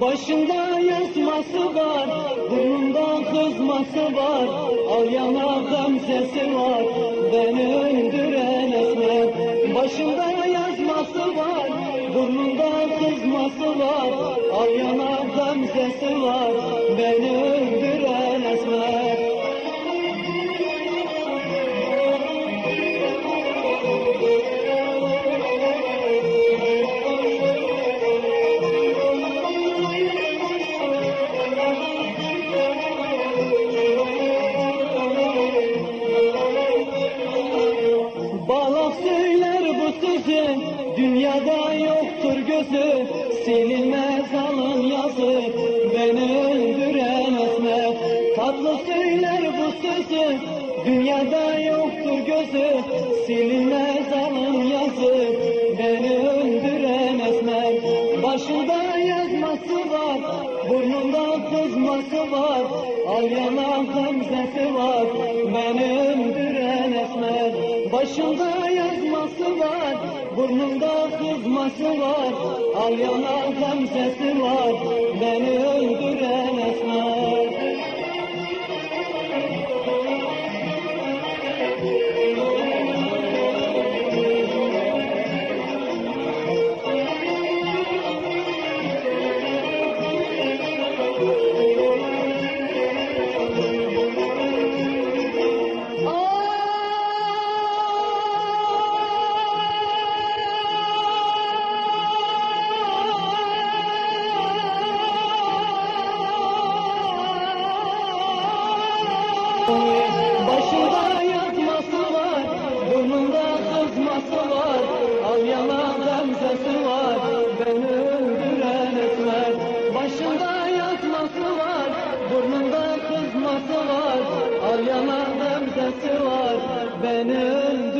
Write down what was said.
Başında yazması var, burnunda kızması var, al yana gamzesi var, beni öldüren esmer. Başında yazması var, burnunda kızması var, al yana gamzesi var, beni öldüren sözü, dünyada yoktur gözü, silinmez alın yazı, beni öldüren esmer. Tatlı söyler bu sözü, dünyada yoktur gözü, silinmez alın yazı, beni öldüren esmer. Başında yazması var, burnunda kızması var, al yana var, beni öldüren esmer. Başında burnunda kızması var, al yana gamzesi var, Başında yatması var, burnunda kızması var, al gamzesi var, beni öldüren. Başında yatması var, burnunda kızması var, al gamzesi var, beni öldüren.